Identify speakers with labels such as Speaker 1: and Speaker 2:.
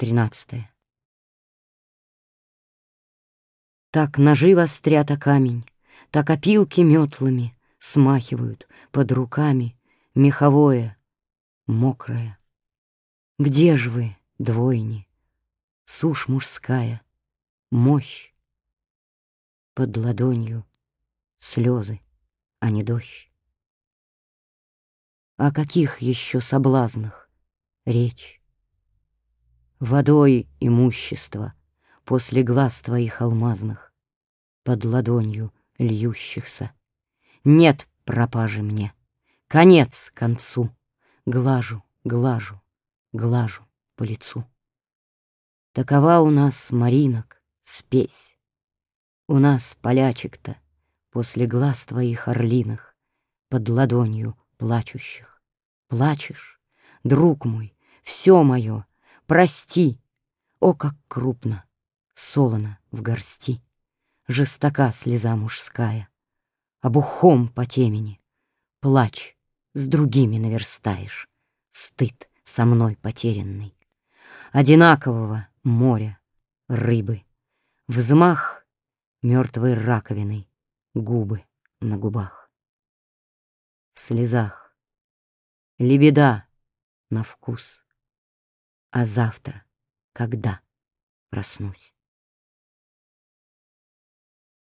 Speaker 1: 13. Так ножи вострят о камень, Так опилки метлами Смахивают под руками Меховое, мокрое. Где ж вы, двойни, Сушь мужская, мощь? Под ладонью слезы, а не дождь. О каких еще соблазнах речь? Водой имущество После глаз твоих алмазных, Под ладонью льющихся. Нет пропажи мне, конец концу, Глажу, глажу, глажу по лицу. Такова у нас, Маринок, спесь. У нас, полячек-то, После глаз твоих орлиных, Под ладонью плачущих. Плачешь, друг мой, все мое — Прости, о, как крупно, солоно в горсти, Жестока слеза мужская, Обухом по темени, плач с другими наверстаешь, Стыд со мной потерянный. Одинакового моря, рыбы, Взмах мертвой раковиной, Губы на губах. В слезах лебеда на вкус — а завтра, когда проснусь?